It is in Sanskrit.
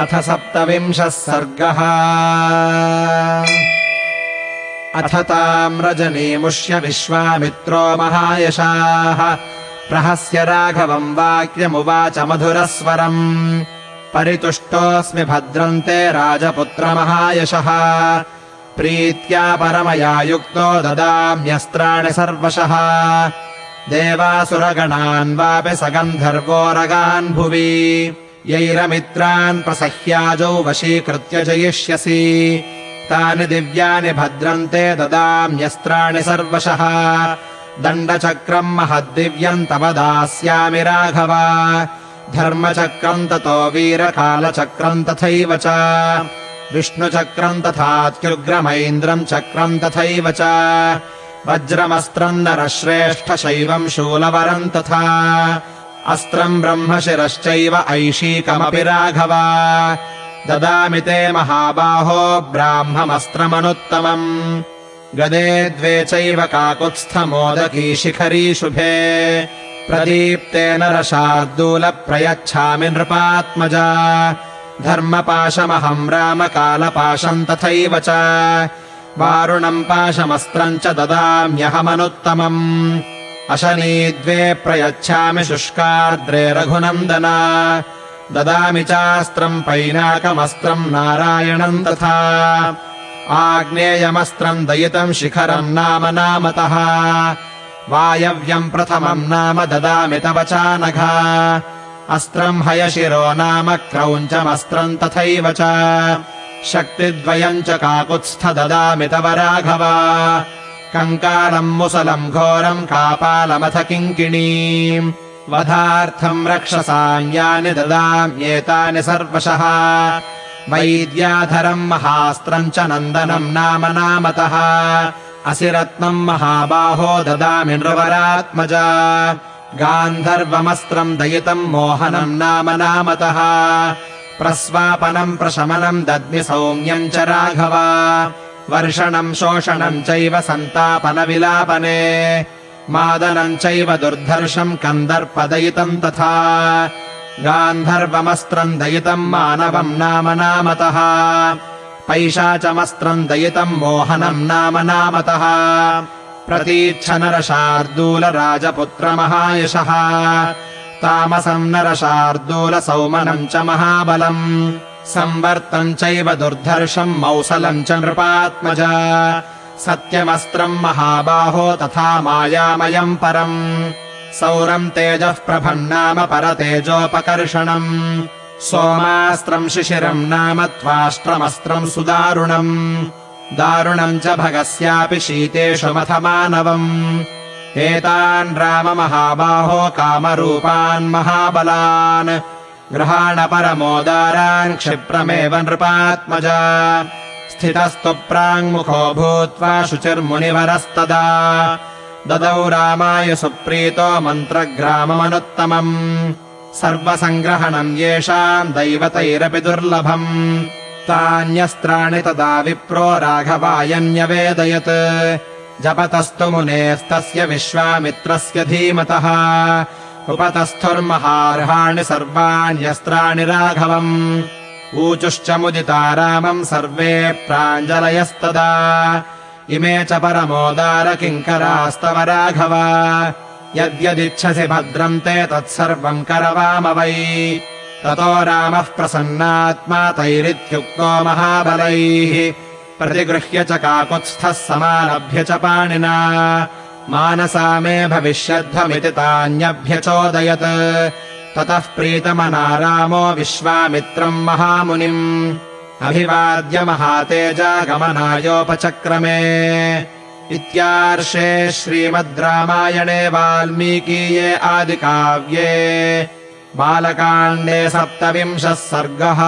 अथ सप्तविंशः सर्गः। अथ ताम् रजनीमुष्य विश्वामित्रो महायशाः। प्रहस्य राघवम् वाक्यमुवाच मधुरस्वरम्। परितुष्टोऽस्मि भद्रन्ते राजपुत्रमहायशः प्रीत्या परमया युक्तो ददाम्यस्त्राणि सर्वशः। देवासुरगणान् वापि स गन्धर्वोरगान् भुवि यैरमित्रान् प्रसह्याजौ वशीकृत्य जयिष्यसि। तानि दिव्यानि भद्रन्ते ददाम्यस्त्राणि सर्वशः। दण्डचक्रम् महद्दिव्यम् तव दास्यामि राघव। धर्मचक्रम् ततो वीरकालचक्रम् तथैव च। विष्णुचक्रम् तथात्युग्रमैन्द्रम् चक्रम् तथैव च। वज्रमस्त्रम् नरश्रेष्ठशैवम् शूलवरम् तथा अस्त्रम् ब्रह्मशिरश्चैव ऐशीकमपि राघव। ददामि ते महाबाहो ब्राह्ममस्त्रमनुत्तमम्। गदे द्वे चैव काकुत्स्थमोदकी शिखरी शुभे। प्रदीप्तेन रशार्दूलप्रयच्छामि नृपात्मजा। धर्मपाशमहम् रामकालपाशम् तथैव च। वारुणम् पाशमस्त्रम् च ददाम्यहमनुत्तमम् अशनी द्वे प्रयच्छामि शुष्कार्द्रे रघुनन्दन। ददामि चास्त्रम् पैनाकमस्त्रम् नारायणम् तथा। आग्नेयमस्त्रम् दयितम् शिखरम् नाम नामतः। वायव्यम् प्रथमम् नाम ददामि तव चानघा। अस्त्रम् हयशिरो नाम क्रौञ्चमस्त्रम् तथैव च। शक्तिद्वयम् च काकुत्स्थ ददामि तव राघव कङ्कालम् मुसलम् घोरम् कापालमथ किङ्किणीम्। वधार्थम् रक्षसाङ्ग्यानि ददाम्येतानि सर्वशः। वैद्याधरम् महास्त्रम् च नन्दनम् नाम नामतः। असिरत्नम् महाबाहो ददामि नृवरात्मजा। गान्धर्वमस्त्रम् दयितम् मोहनम् नाम नामतः। प्रस्वापनम् प्रशमनम् दद्मि सौम्यम् च राघव वर्षणम् शोषणम् चैव सन्तापनविलापने मादनम् चैव दुर्धर्षम् कन्दर्पदयितम् तथा गान्धर्वमस्त्रम् दयितम् मानवम् नाम नामतः पैशाचमस्त्रम् दयितम् मोहनम् नाम नामतः प्रतीच्छनरशार्दूलराजपुत्रमहायशः तामसम् नरशार्दूलसौमनम् च महाबलम् संवर्तम् चैव दुर्धर्षम् मौसलम् च नृपात्मजा। सत्यमस्त्रम् महाबाहो तथा मायामयम् परम्। सौरम् तेजः प्रभम् नाम परतेजोपकर्षणम्। सोमास्त्रम् शिशिरम् नाम त्वाष्ट्रमस्त्रम् सुदारुणम्। दारुणम् च भगस्यापि शीतेषु मथ मानवम् एतान् राममहाबाहो कामरूपान् महाबलान् ग्रहाणपरमोदारान् क्षिप्रमेव नृपात्मजा। स्थितस्तु प्राङ्मुखो भूत्वा शुचिर्मुनिवरस्तदा। ददौ रामाय सुप्रीतो मन्त्रग्राममनुत्तमम्। सर्वसङ्ग्रहणम् येषाम् दैवतैरपि दुर्लभम्। तान्यस्त्राणि तदा विप्रो राघवायन्यवेदयत्। जपतस्तु मुनेस्तस्य विश्वामित्रस्य धीमतः उपतस्थुर्महार्हाणि सर्वाण्यस्त्राणि राघवम्। ऊचुश्च मुदिता रामम् सर्वे प्राञ्जलयस्तदा। इमे च परमोदार किङ्करास्तव राघव। यद्यदिच्छसि भद्रम् ते तत्सर्वम् करवाम वै। ततो रामः प्रसन्नात्मा तैरित्युक्तो महाबलैः। प्रतिगृह्य च काकुत्स्थः समारभ्य च पाणिना मानसा मे भविष्यध्वमिति तान्यभ्यचोदयत्। ततः प्रीतमना रामो विश्वामित्रम् महामुनिम्। अभिवाद्य महातेजा गमनायोपचक्रमे। इत्यार्षे श्रीमद् रामायणे वाल्मीकीये आदिकाव्ये। बालकाण्डे सप्तविंशः सर्गः